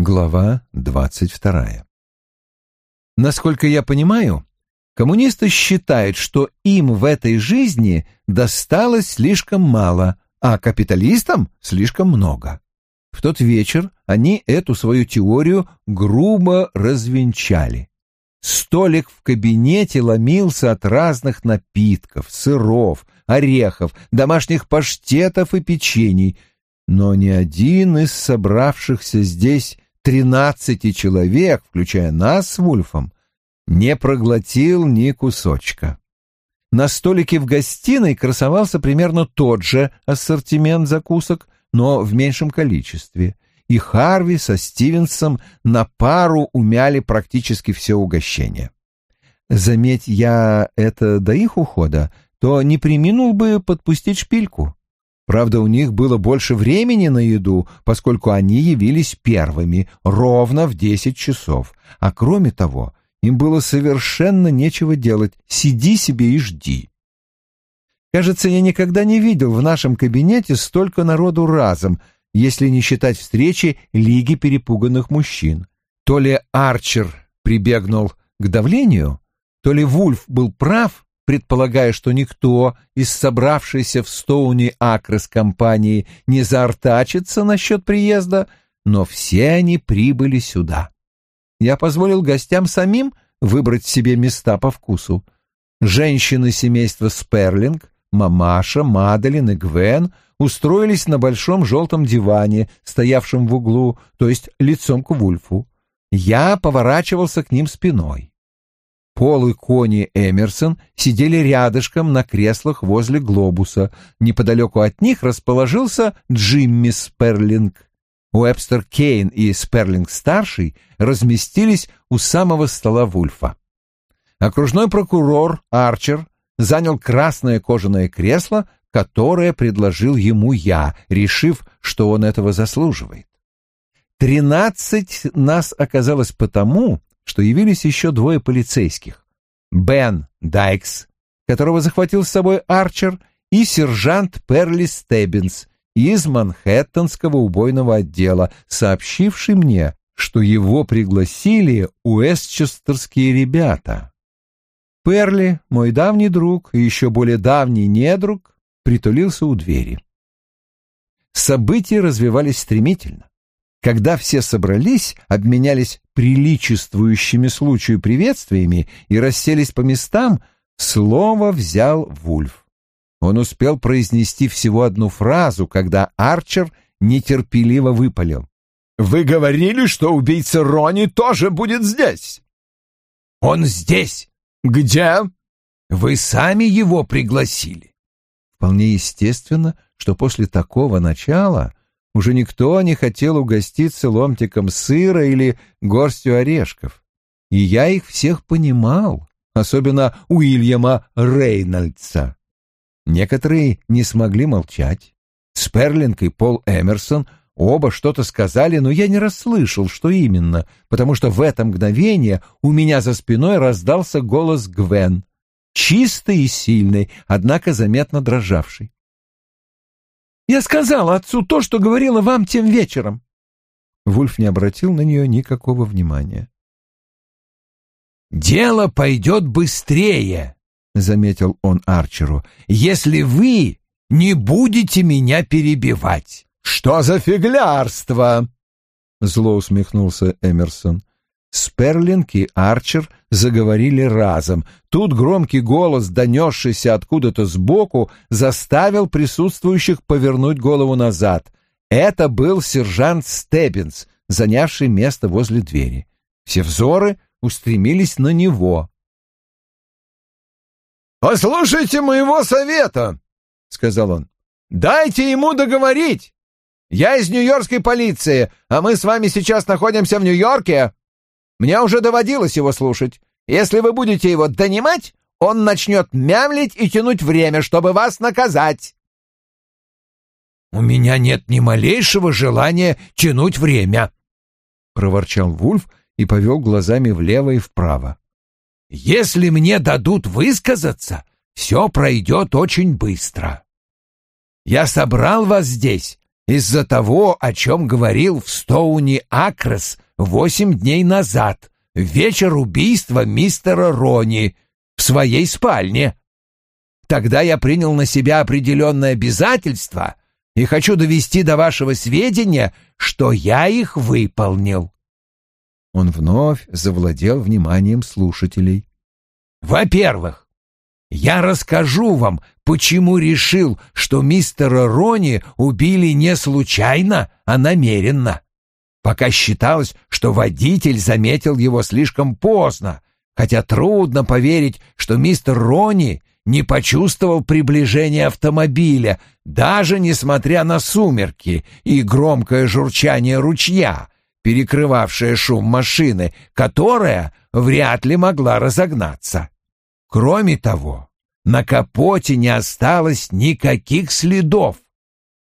Глава двадцать вторая. Насколько я понимаю, коммунисты считают, что им в этой жизни досталось слишком мало, а капиталистам слишком много. В тот вечер они эту свою теорию грубо развенчали. Столик в кабинете ломился от разных напитков, сыров, орехов, домашних паштетов и печений, но ни один из собравшихся здесь тринадцати человек, включая нас с Вульфом, не проглотил ни кусочка. На столике в гостиной красовался примерно тот же ассортимент закусок, но в меньшем количестве, и Харви со Стивенсом на пару умяли практически все угощение. Заметь я это до их ухода, то не приминул бы подпустить шпильку. Правда, у них было больше времени на еду, поскольку они явились первыми, ровно в десять часов. А кроме того, им было совершенно нечего делать. Сиди себе и жди. Кажется, я никогда не видел в нашем кабинете столько народу разом, если не считать встречи Лиги перепуганных мужчин. То ли Арчер прибегнул к давлению, то ли Вульф был прав, предполагая, что никто из собравшейся в Стоуне Акрес компании не заортачится насчет приезда, но все они прибыли сюда. Я позволил гостям самим выбрать себе места по вкусу. Женщины семейства Сперлинг, мамаша, Маделин и Гвен устроились на большом желтом диване, стоявшем в углу, то есть лицом к Вульфу. Я поворачивался к ним спиной. Пол и Кони Эмерсон сидели рядышком на креслах возле глобуса. Неподалеку от них расположился Джимми Сперлинг. Уэбстер Кейн и Сперлинг-старший разместились у самого стола Вульфа. Окружной прокурор Арчер занял красное кожаное кресло, которое предложил ему я, решив, что он этого заслуживает. Тринадцать нас оказалось потому, что явились еще двое полицейских. Бен Дайкс, которого захватил с собой Арчер, и сержант Перли Стеббинс из Манхэттенского убойного отдела, сообщивший мне, что его пригласили уэстчестерские ребята. Перли, мой давний друг и еще более давний недруг, притулился у двери. События развивались стремительно. Когда все собрались, обменялись приличествующими случаю приветствиями и расселись по местам, слово взял Вульф. Он успел произнести всего одну фразу, когда Арчер нетерпеливо выпалил. «Вы говорили, что убийца Рони тоже будет здесь?» «Он здесь!» «Где?» «Вы сами его пригласили». Вполне естественно, что после такого начала уже никто не хотел угоститься ломтиком сыра или горстью орешков. И я их всех понимал, особенно Уильяма Рейнольдса. Некоторые не смогли молчать. Сперлинг и Пол Эмерсон оба что-то сказали, но я не расслышал, что именно, потому что в это мгновение у меня за спиной раздался голос Гвен, чистый и сильный, однако заметно дрожавший. Я сказала отцу то, что говорила вам тем вечером. Вульф не обратил на нее никакого внимания. «Дело пойдет быстрее», — заметил он Арчеру, — «если вы не будете меня перебивать». «Что за фиглярство?» — зло усмехнулся Эмерсон. Сперлинг и Арчер заговорили разом. Тут громкий голос, донесшийся откуда-то сбоку, заставил присутствующих повернуть голову назад. Это был сержант Стеббинс, занявший место возле двери. Все взоры устремились на него. «Послушайте моего совета», — сказал он. «Дайте ему договорить. Я из нью-йоркской полиции, а мы с вами сейчас находимся в Нью-Йорке. Мне уже доводилось его слушать. Если вы будете его донимать, он начнет мямлить и тянуть время, чтобы вас наказать. «У меня нет ни малейшего желания тянуть время», — проворчал Вульф и повел глазами влево и вправо. «Если мне дадут высказаться, все пройдет очень быстро. Я собрал вас здесь из-за того, о чем говорил в Стоуни Акрос восемь дней назад, в вечер убийства мистера Рони в своей спальне. Тогда я принял на себя определенные обязательства и хочу довести до вашего сведения, что я их выполнил. Он вновь завладел вниманием слушателей. Во-первых, я расскажу вам, почему решил, что мистера Рони убили не случайно, а намеренно. Пока считалось, что водитель заметил его слишком поздно, хотя трудно поверить, что мистер Рони не почувствовал приближения автомобиля, даже несмотря на сумерки и громкое журчание ручья, перекрывавшее шум машины, которая вряд ли могла разогнаться. Кроме того, на капоте не осталось никаких следов.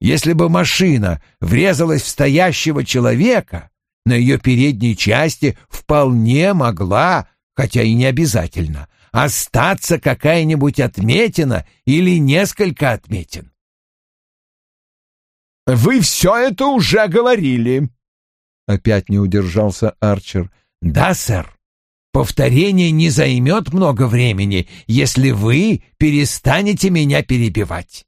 Если бы машина врезалась в стоящего человека, на ее передней части вполне могла, хотя и не обязательно, остаться какая-нибудь отметина или несколько отметин. «Вы все это уже говорили», — опять не удержался Арчер. «Да, сэр. Повторение не займет много времени, если вы перестанете меня перебивать.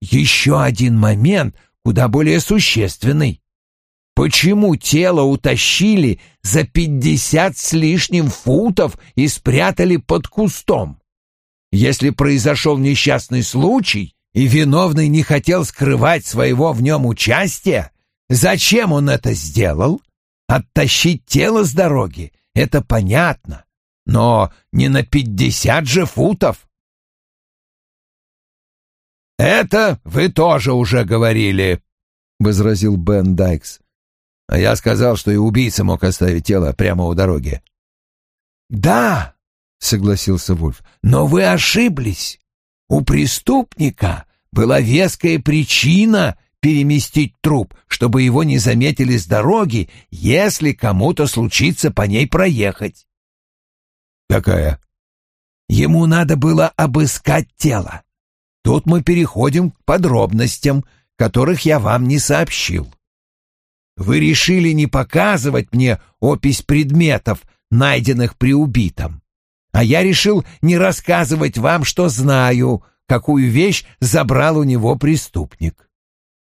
Еще один момент, куда более существенный. Почему тело утащили за пятьдесят с лишним футов и спрятали под кустом? Если произошел несчастный случай, и виновный не хотел скрывать своего в нем участия, зачем он это сделал? Оттащить тело с дороги это понятно, но не на пятьдесят же футов. «Это вы тоже уже говорили», — возразил Бен Дайкс. «А я сказал, что и убийца мог оставить тело прямо у дороги». «Да», — согласился Вульф, — «но вы ошиблись. У преступника была веская причина переместить труп, чтобы его не заметили с дороги, если кому-то случится по ней проехать. Какая? Ему надо было обыскать тело. Тут мы переходим к подробностям, которых я вам не сообщил. Вы решили не показывать мне опись предметов, найденных при убитом. А я решил не рассказывать вам, что знаю, какую вещь забрал у него преступник.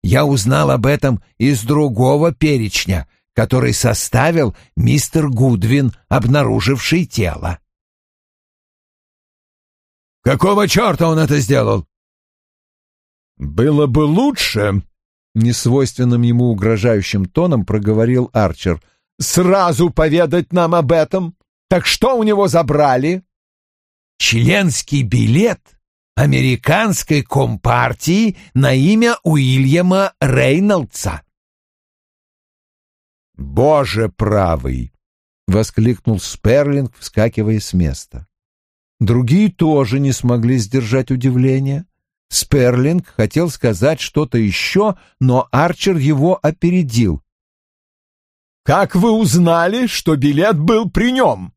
Я узнал об этом из другого перечня, который составил мистер Гудвин, обнаруживший тело. «Какого черта он это сделал?» «Было бы лучше», — несвойственным ему угрожающим тоном проговорил Арчер, — «сразу поведать нам об этом. Так что у него забрали?» «Членский билет американской компартии на имя Уильяма Рейнольдса. «Боже правый!» — воскликнул Сперлинг, вскакивая с места. Другие тоже не смогли сдержать удивления. Сперлинг хотел сказать что-то еще, но Арчер его опередил. «Как вы узнали, что билет был при нем?»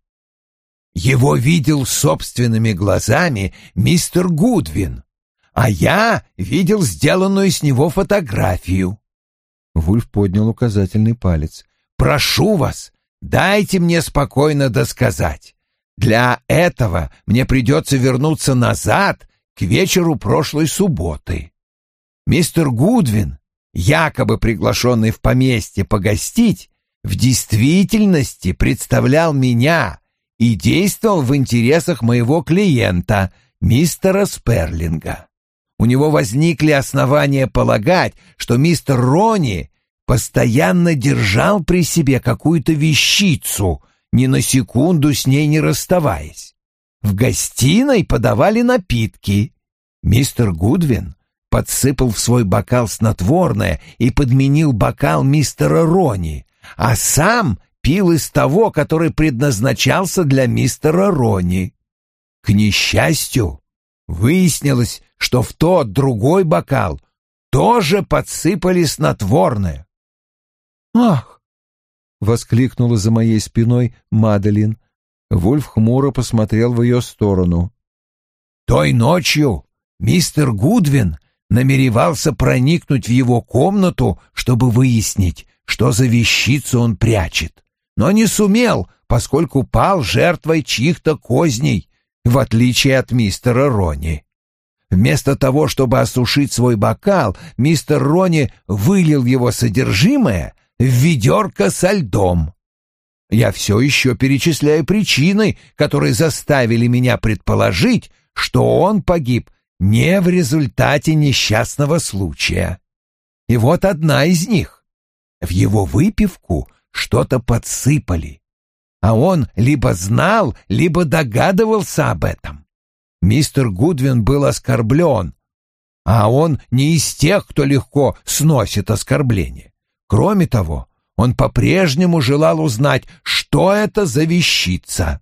Его видел собственными глазами мистер Гудвин, а я видел сделанную с него фотографию. Вульф поднял указательный палец. «Прошу вас, дайте мне спокойно досказать. Для этого мне придется вернуться назад к вечеру прошлой субботы. Мистер Гудвин, якобы приглашенный в поместье погостить, в действительности представлял меня и действовал в интересах моего клиента, мистера Сперлинга. У него возникли основания полагать, что мистер Рони постоянно держал при себе какую-то вещицу, ни на секунду с ней не расставаясь. В гостиной подавали напитки. Мистер Гудвин подсыпал в свой бокал снотворное и подменил бокал мистера Рони, а сам пил из того, который предназначался для мистера Рони. К несчастью, выяснилось, что в тот другой бокал тоже подсыпали снотворное. «Ах!» — воскликнула за моей спиной Маделин. Вульф хмуро посмотрел в ее сторону. «Той ночью мистер Гудвин намеревался проникнуть в его комнату, чтобы выяснить, что за вещицу он прячет, но не сумел, поскольку пал жертвой чьих-то козней, в отличие от мистера Рони. Вместо того, чтобы осушить свой бокал, мистер Рони вылил его содержимое в ведерко со льдом. Я все еще перечисляю причины, которые заставили меня предположить, что он погиб не в результате несчастного случая. И вот одна из них. В его выпивку что-то подсыпали, а он либо знал, либо догадывался об этом. Мистер Гудвин был оскорблен, а он не из тех, кто легко сносит оскорбление. Кроме того, он по-прежнему желал узнать, что это за вещица.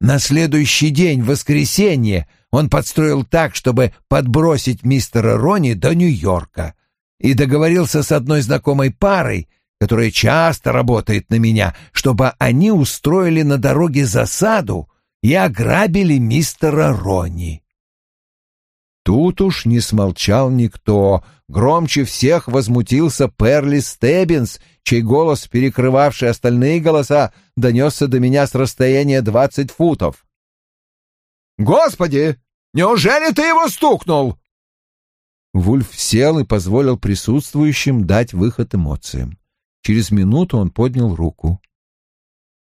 На следующий день, в воскресенье, он подстроил так, чтобы подбросить мистера Рони до Нью-Йорка, и договорился с одной знакомой парой, которая часто работает на меня, чтобы они устроили на дороге засаду и ограбили мистера Рони. Тут уж не смолчал никто. Громче всех возмутился Перли Стеббинс, чей голос, перекрывавший остальные голоса, донесся до меня с расстояния двадцать футов. «Господи, неужели ты его стукнул?» Вульф сел и позволил присутствующим дать выход эмоциям. Через минуту он поднял руку.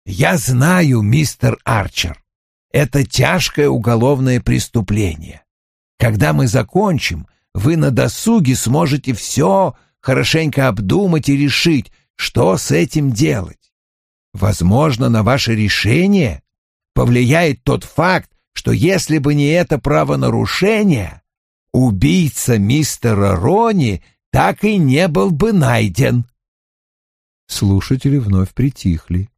«Я знаю, мистер Арчер, это тяжкое уголовное преступление. Когда мы закончим, вы на досуге сможете все хорошенько обдумать и решить, что с этим делать. Возможно, на ваше решение повлияет тот факт, что если бы не это правонарушение, убийца мистера Рони так и не был бы найден. Слушатели вновь притихли.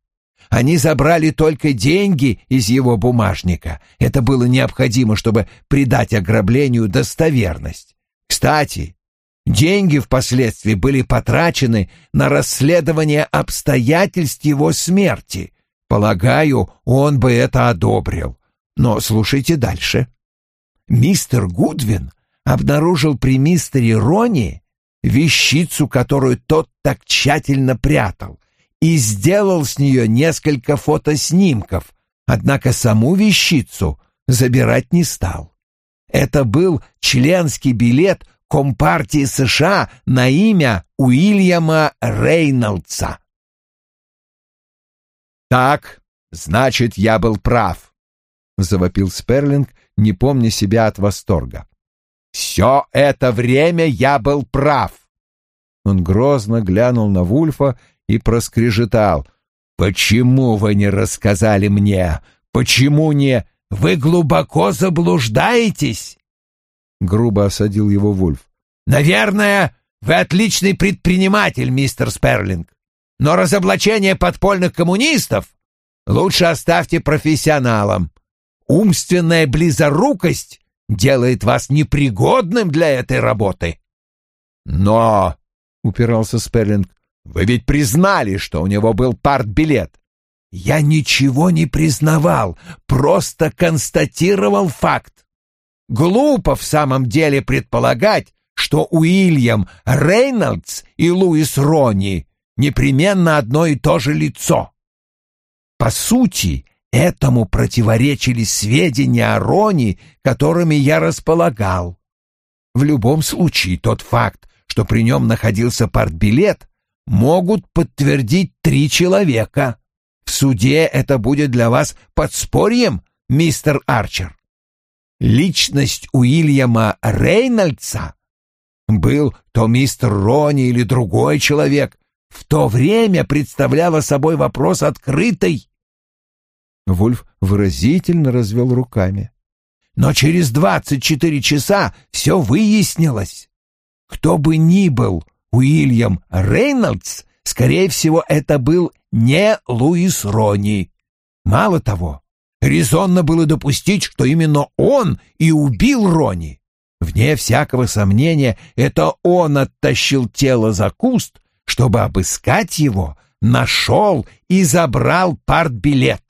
Они забрали только деньги из его бумажника. Это было необходимо, чтобы придать ограблению достоверность. Кстати, деньги впоследствии были потрачены на расследование обстоятельств его смерти. Полагаю, он бы это одобрил. Но слушайте дальше. Мистер Гудвин обнаружил при мистере Рони вещицу, которую тот так тщательно прятал, и сделал с нее несколько фотоснимков, однако саму вещицу забирать не стал. Это был членский билет Компартии США на имя Уильяма Рейнольдса. «Так, значит, я был прав», — завопил Сперлинг, не помня себя от восторга. «Все это время я был прав!» Он грозно глянул на Вульфа и проскрежетал. «Почему вы не рассказали мне? Почему не... Вы глубоко заблуждаетесь?» Грубо осадил его Вульф. «Наверное, вы отличный предприниматель, мистер Сперлинг. Но разоблачение подпольных коммунистов лучше оставьте профессионалам. Умственная близорукость делает вас непригодным для этой работы». «Но», — упирался Сперлинг, вы ведь признали, что у него был партбилет. Я ничего не признавал, просто констатировал факт. Глупо в самом деле предполагать, что Уильям Рейнольдс и Луис Рони непременно одно и то же лицо. По сути, этому противоречили сведения о Рони, которыми я располагал. В любом случае, тот факт, что при нем находился партбилет, могут подтвердить три человека. В суде это будет для вас подспорьем, мистер Арчер. Личность Уильяма Рейнольдса был то мистер Рони или другой человек, в то время представляла собой вопрос открытый. Вульф выразительно развел руками. Но через двадцать четыре часа все выяснилось. Кто бы ни был Уильям Рейнольдс, скорее всего, это был не Луис Рони. Мало того, резонно было допустить, что именно он и убил Рони. Вне всякого сомнения, это он оттащил тело за куст, чтобы обыскать его, нашел и забрал партбилет.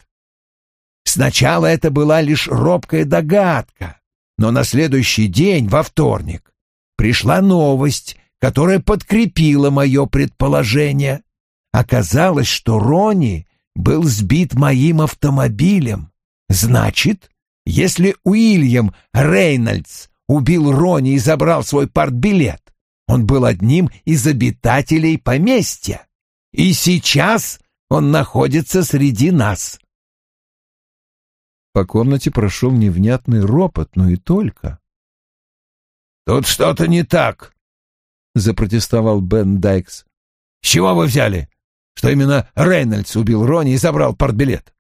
Сначала это была лишь робкая догадка, Но на следующий день, во вторник, пришла новость, которая подкрепила мое предположение. Оказалось, что Рони был сбит моим автомобилем. Значит, если Уильям Рейнольдс убил Рони и забрал свой партбилет, он был одним из обитателей поместья. И сейчас он находится среди нас. По комнате прошел невнятный ропот, но и только. «Тут что-то не так», — запротестовал Бен Дайкс. «С чего вы взяли, что именно Рейнольдс убил Рони и забрал партбилет?»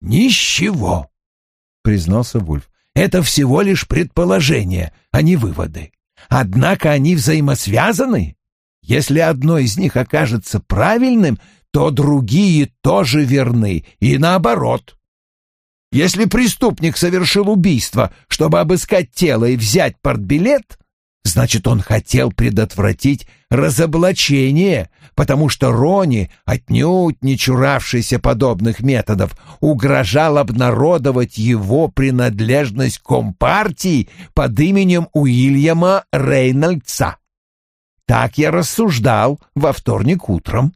«Ничего», — признался Вульф. «Это всего лишь предположение, а не выводы. Однако они взаимосвязаны. Если одно из них окажется правильным, то другие тоже верны, и наоборот. Если преступник совершил убийство, чтобы обыскать тело и взять портбилет, значит, он хотел предотвратить разоблачение, потому что Рони, отнюдь не чуравшийся подобных методов, угрожал обнародовать его принадлежность к Компартии под именем Уильяма Рейнольдса. Так я рассуждал во вторник утром.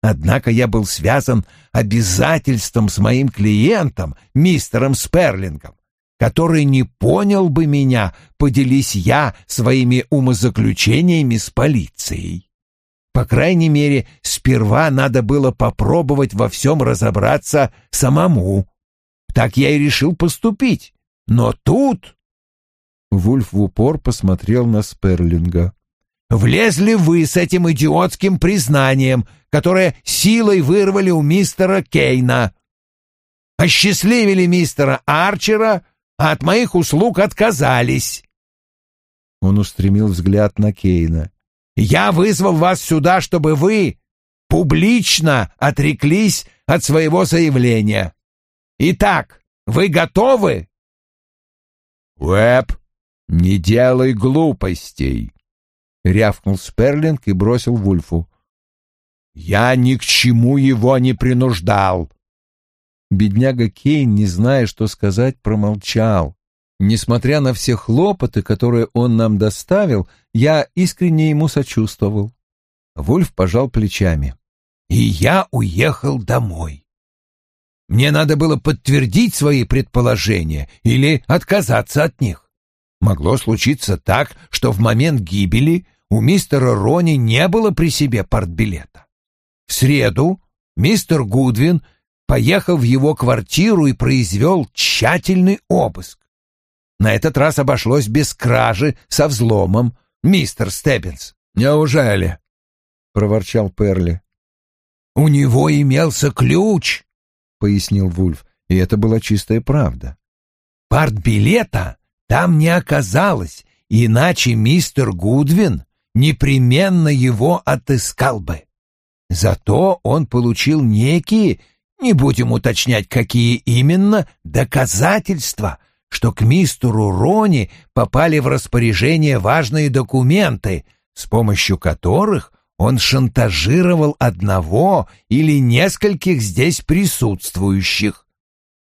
Однако я был связан обязательством с моим клиентом, мистером Сперлингом, который не понял бы меня, поделись я своими умозаключениями с полицией. По крайней мере, сперва надо было попробовать во всем разобраться самому. Так я и решил поступить. Но тут... Вульф в упор посмотрел на Сперлинга. Влезли вы с этим идиотским признанием, которое силой вырвали у мистера Кейна. Осчастливили мистера Арчера, а от моих услуг отказались. Он устремил взгляд на Кейна. Я вызвал вас сюда, чтобы вы публично отреклись от своего заявления. Итак, вы готовы? Уэб, не делай глупостей, рявкнул Сперлинг и бросил Вульфу. «Я ни к чему его не принуждал!» Бедняга Кейн, не зная, что сказать, промолчал. Несмотря на все хлопоты, которые он нам доставил, я искренне ему сочувствовал. Вульф пожал плечами. «И я уехал домой. Мне надо было подтвердить свои предположения или отказаться от них. Могло случиться так, что в момент гибели у мистера Рони не было при себе партбилета. В среду мистер Гудвин поехал в его квартиру и произвел тщательный обыск. На этот раз обошлось без кражи со взломом, мистер Стеббинс. «Неужели?» — проворчал Перли. «У него имелся ключ», — пояснил Вульф, и это была чистая правда. «Партбилета там не оказалось, иначе мистер Гудвин непременно его отыскал бы. Зато он получил некие, не будем уточнять, какие именно, доказательства, что к мистеру Рони попали в распоряжение важные документы, с помощью которых он шантажировал одного или нескольких здесь присутствующих.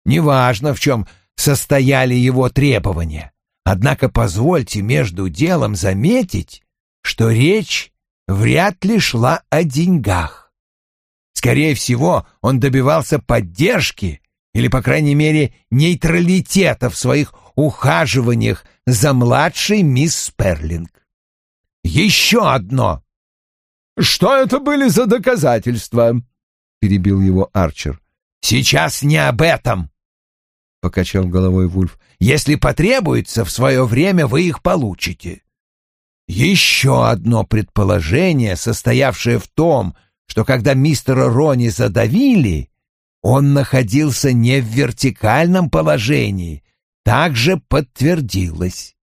Неважно, в чем состояли его требования. Однако позвольте между делом заметить, что речь вряд ли шла о деньгах. Скорее всего, он добивался поддержки или, по крайней мере, нейтралитета в своих ухаживаниях за младшей мисс Сперлинг. Еще одно. «Что это были за доказательства?» — перебил его Арчер. «Сейчас не об этом», — покачал головой Вульф. Если потребуется, в свое время вы их получите. Еще одно предположение, состоявшее в том, что когда мистера Рони задавили, он находился не в вертикальном положении, также подтвердилось.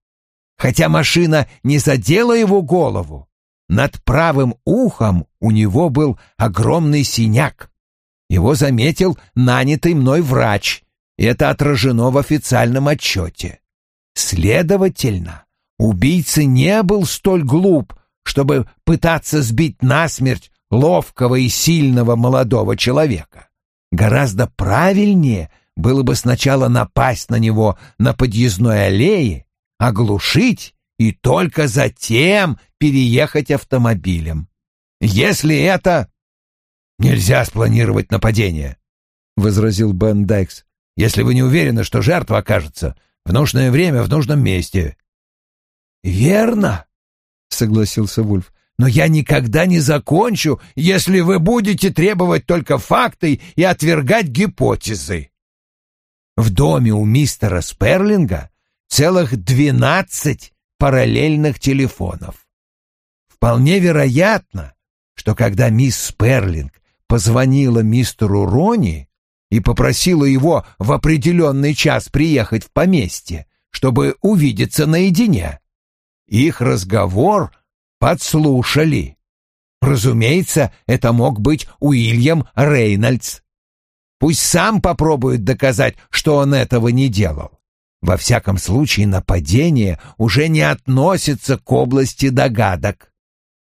Хотя машина не задела его голову, над правым ухом у него был огромный синяк. Его заметил нанятый мной врач, это отражено в официальном отчете. Следовательно, убийца не был столь глуп, чтобы пытаться сбить насмерть ловкого и сильного молодого человека. Гораздо правильнее было бы сначала напасть на него на подъездной аллее, оглушить и только затем переехать автомобилем. Если это... Нельзя спланировать нападение, — возразил Бен Дайкс, — если вы не уверены, что жертва окажется в нужное время в нужном месте. Верно, — согласился Вульф, — но я никогда не закончу, если вы будете требовать только факты и отвергать гипотезы. В доме у мистера Сперлинга целых двенадцать параллельных телефонов. Вполне вероятно, что когда мисс Сперлинг позвонила мистеру Рони и попросила его в определенный час приехать в поместье, чтобы увидеться наедине, их разговор подслушали. Разумеется, это мог быть Уильям Рейнольдс. Пусть сам попробует доказать, что он этого не делал. Во всяком случае, нападение уже не относится к области догадок.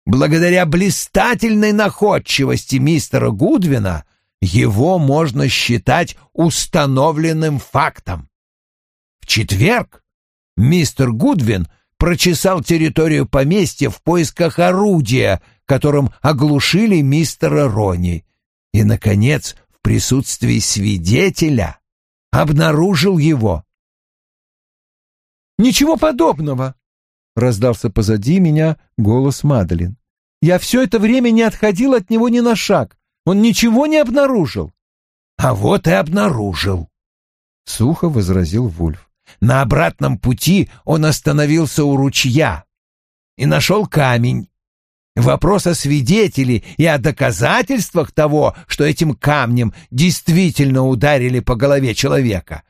Благодаря блистательной находчивости мистера Гудвина его можно считать установленным фактом. В четверг мистер Гудвин прочесал территорию поместья в поисках орудия, которым оглушили мистера Рони. И, наконец, в присутствии свидетеля обнаружил его. «Ничего подобного!» раздался позади меня голос Маделин. Я все это время не отходил от него ни на шаг. Он ничего не обнаружил. А вот и обнаружил, сухо возразил Вульф. На обратном пути он остановился у ручья и нашел камень. Вопрос о свидетеле и о доказательствах того, что этим камнем действительно ударили по голове человека,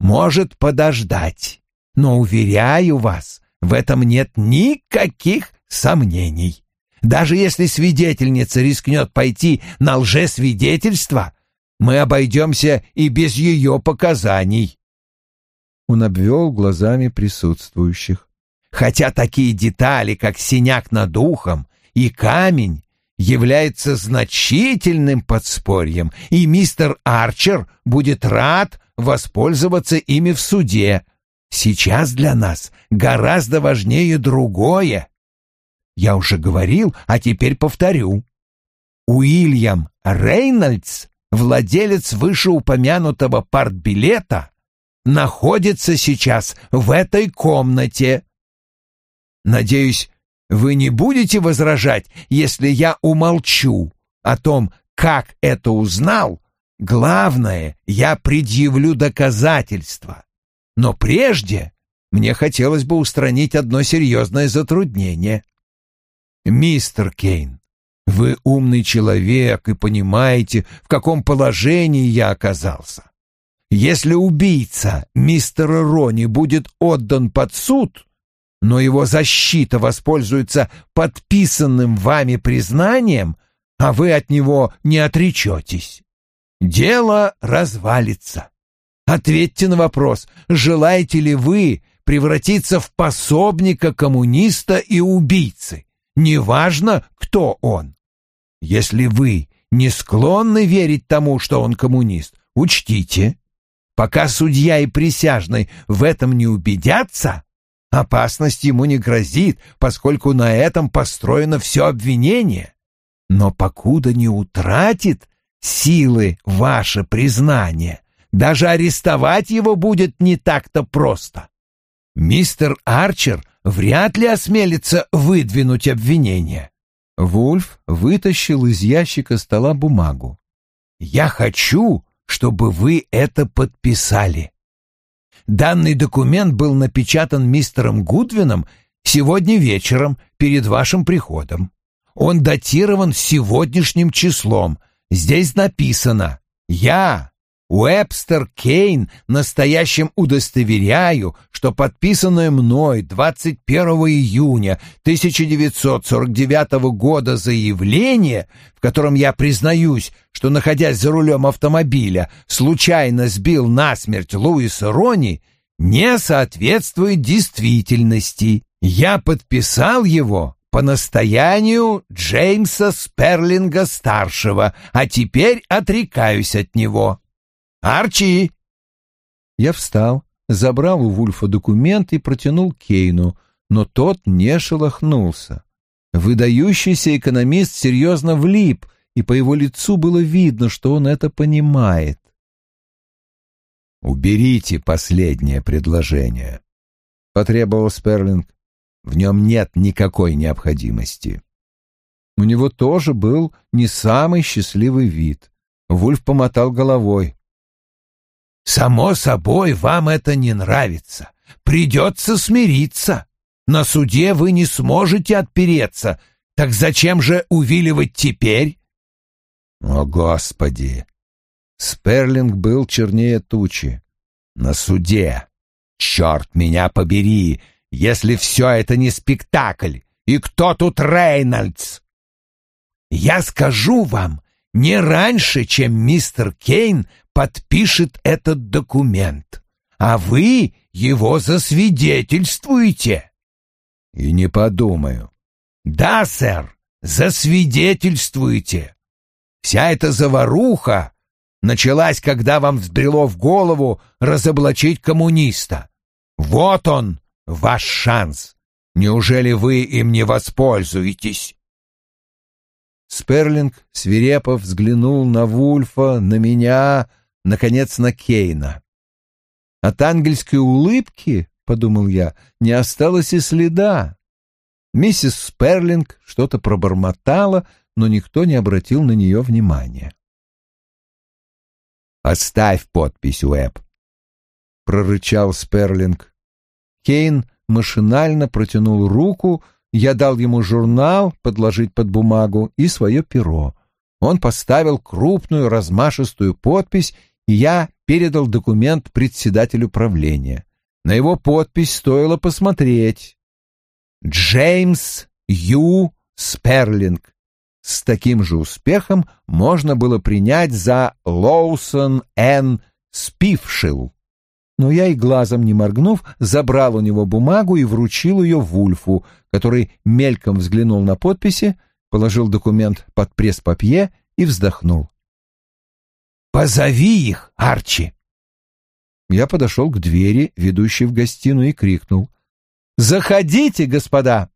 может подождать. Но, уверяю вас, в этом нет никаких сомнений. Даже если свидетельница рискнет пойти на лжесвидетельство, мы обойдемся и без ее показаний. Он обвел глазами присутствующих. Хотя такие детали, как синяк над ухом и камень, являются значительным подспорьем, и мистер Арчер будет рад воспользоваться ими в суде, Сейчас для нас гораздо важнее другое. Я уже говорил, а теперь повторю. Уильям Рейнольдс, владелец вышеупомянутого партбилета, находится сейчас в этой комнате. Надеюсь, вы не будете возражать, если я умолчу о том, как это узнал. Главное, я предъявлю доказательства. Но прежде мне хотелось бы устранить одно серьезное затруднение. Мистер Кейн, вы умный человек и понимаете, в каком положении я оказался. Если убийца мистера Рони будет отдан под суд, но его защита воспользуется подписанным вами признанием, а вы от него не отречетесь, дело развалится. Ответьте на вопрос, желаете ли вы превратиться в пособника коммуниста и убийцы, неважно, кто он. Если вы не склонны верить тому, что он коммунист, учтите, пока судья и присяжный в этом не убедятся, опасность ему не грозит, поскольку на этом построено все обвинение. Но покуда не утратит силы ваше признание, даже арестовать его будет не так-то просто. Мистер Арчер вряд ли осмелится выдвинуть обвинение. Вульф вытащил из ящика стола бумагу. «Я хочу, чтобы вы это подписали. Данный документ был напечатан мистером Гудвином сегодня вечером перед вашим приходом. Он датирован сегодняшним числом. Здесь написано «Я, Уэбстер Кейн настоящим удостоверяю, что подписанное мной 21 июня 1949 года заявление, в котором я признаюсь, что, находясь за рулем автомобиля, случайно сбил насмерть Луиса Рони, не соответствует действительности. Я подписал его по настоянию Джеймса Сперлинга-старшего, а теперь отрекаюсь от него. «Арчи, Я встал, забрал у Вульфа документ и протянул Кейну, но тот не шелохнулся. Выдающийся экономист серьезно влип, и по его лицу было видно, что он это понимает. «Уберите последнее предложение», — потребовал Сперлинг. «В нем нет никакой необходимости». У него тоже был не самый счастливый вид. Вульф помотал головой. «Само собой, вам это не нравится. Придется смириться. На суде вы не сможете отпереться. Так зачем же увиливать теперь?» «О, Господи!» Сперлинг был чернее тучи. «На суде! Черт меня побери, если все это не спектакль! И кто тут Рейнольдс?» «Я скажу вам, не раньше, чем мистер Кейн подпишет этот документ, а вы его засвидетельствуете». «И не подумаю». «Да, сэр, засвидетельствуете. Вся эта заваруха началась, когда вам взбрело в голову разоблачить коммуниста. Вот он, ваш шанс. Неужели вы им не воспользуетесь?» Сперлинг свирепо взглянул на Вульфа, на меня, наконец, на Кейна. От ангельской улыбки, — подумал я, — не осталось и следа. Миссис Сперлинг что-то пробормотала, но никто не обратил на нее внимания. «Оставь подпись, Уэб», — прорычал Сперлинг. Кейн машинально протянул руку, я дал ему журнал подложить под бумагу и свое перо. Он поставил крупную размашистую подпись, я передал документ председателю правления. На его подпись стоило посмотреть. Джеймс Ю. Сперлинг. С таким же успехом можно было принять за Лоусон Н. Спившил но я и глазом не моргнув, забрал у него бумагу и вручил ее Вульфу, который мельком взглянул на подписи, положил документ под пресс-папье и вздохнул. «Позови их, Арчи!» Я подошел к двери, ведущей в гостиную, и крикнул. «Заходите, господа!»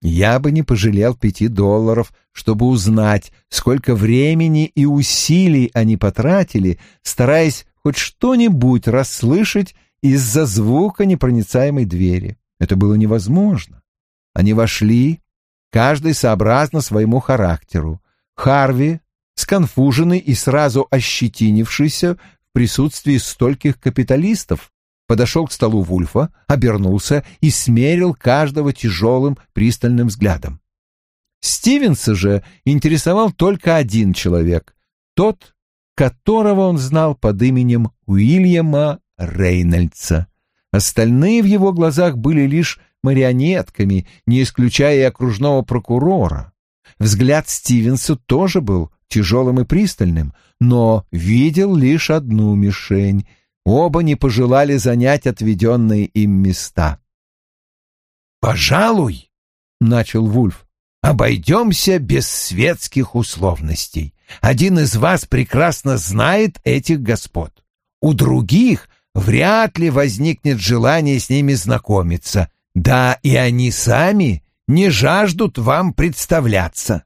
Я бы не пожалел пяти долларов, чтобы узнать, сколько времени и усилий они потратили, стараясь хоть что-нибудь расслышать из-за звука непроницаемой двери. Это было невозможно. Они вошли, каждый сообразно своему характеру. Харви, сконфуженный и сразу ощетинившийся в присутствии стольких капиталистов, подошел к столу Вульфа, обернулся и смерил каждого тяжелым пристальным взглядом. Стивенса же интересовал только один человек, тот, которого он знал под именем Уильяма Рейнольдса. Остальные в его глазах были лишь марионетками, не исключая и окружного прокурора. Взгляд Стивенса тоже был тяжелым и пристальным, но видел лишь одну мишень. Оба не пожелали занять отведенные им места. «Пожалуй», — начал Вульф, — «обойдемся без светских условностей. Один из вас прекрасно знает этих господ. У других вряд ли возникнет желание с ними знакомиться. Да и они сами не жаждут вам представляться.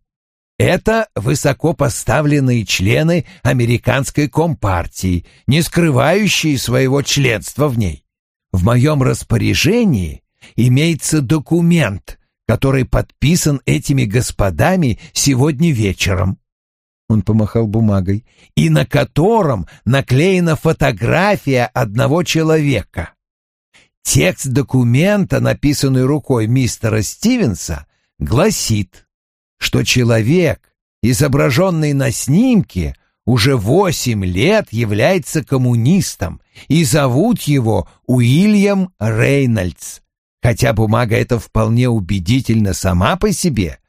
Это высокопоставленные члены американской компартии, не скрывающие своего членства в ней. В моем распоряжении имеется документ, который подписан этими господами сегодня вечером. Он помахал бумагой. «И на котором наклеена фотография одного человека. Текст документа, написанный рукой мистера Стивенса, гласит, что человек, изображенный на снимке, уже восемь лет является коммунистом, и зовут его Уильям Рейнольдс. Хотя бумага эта вполне убедительна сама по себе,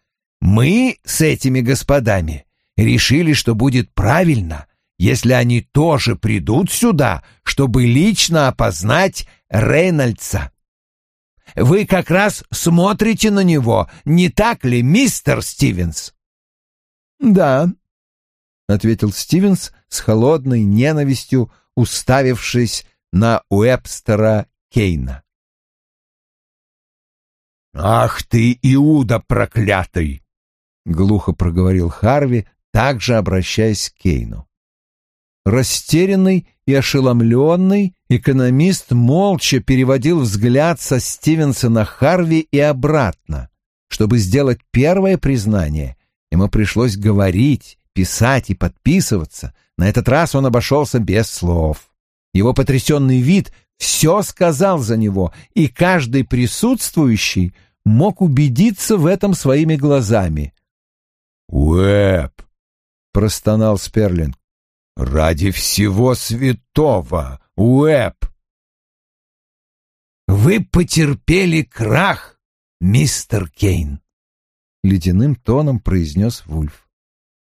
мы с этими господами решили, что будет правильно, если они тоже придут сюда, чтобы лично опознать Рейнольдса. Вы как раз смотрите на него, не так ли, мистер Стивенс? Да. ответил Стивенс с холодной ненавистью, уставившись на Уэбстера Кейна. «Ах ты, Иуда проклятый!» — глухо проговорил Харви, также обращаясь к Кейну. Растерянный и ошеломленный, экономист молча переводил взгляд со Стивенса на Харви и обратно. Чтобы сделать первое признание, ему пришлось говорить, писать и подписываться. На этот раз он обошелся без слов. Его потрясенный вид все сказал за него, и каждый присутствующий мог убедиться в этом своими глазами. «Уэб!» — простонал Сперлинг. Ради всего святого, Уэб! Вы потерпели крах, мистер Кейн, ледяным тоном произнес Вульф.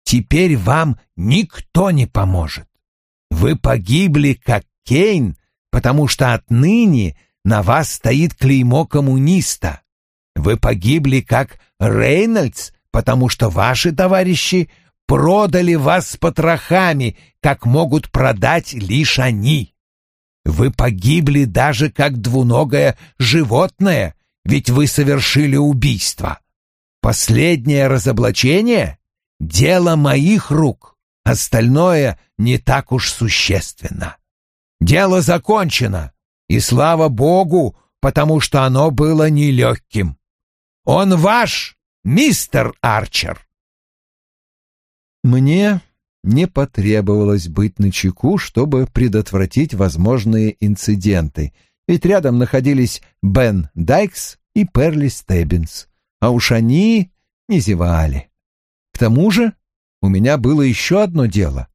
Теперь вам никто не поможет. Вы погибли, как Кейн, потому что отныне на вас стоит клеймо коммуниста. Вы погибли, как Рейнольдс, потому что ваши товарищи продали вас с потрохами, как могут продать лишь они. Вы погибли даже как двуногое животное, ведь вы совершили убийство. Последнее разоблачение — дело моих рук, остальное не так уж существенно. Дело закончено, и слава Богу, потому что оно было нелегким. Он ваш, мистер Арчер. Мне не потребовалось быть начеку, чтобы предотвратить возможные инциденты, ведь рядом находились Бен Дайкс и Перли Стеббинс, а уж они не зевали. К тому же у меня было еще одно дело.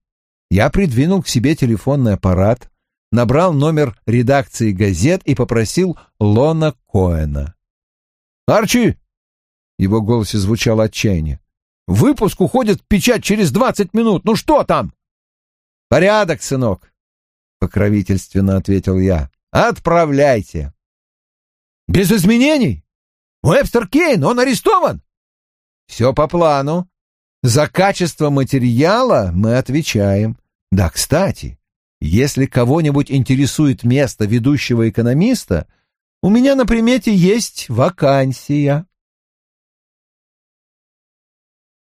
Я придвинул к себе телефонный аппарат, набрал номер редакции газет и попросил Лона Коэна. «Арчи!» — его голосе звучало отчаяние. Выпуск уходит в печать через двадцать минут. Ну что там? Порядок, сынок, покровительственно ответил я. Отправляйте. Без изменений? Уэбстер Кейн, он арестован? Все по плану. За качество материала мы отвечаем. Да, кстати, если кого-нибудь интересует место ведущего экономиста, у меня на примете есть вакансия.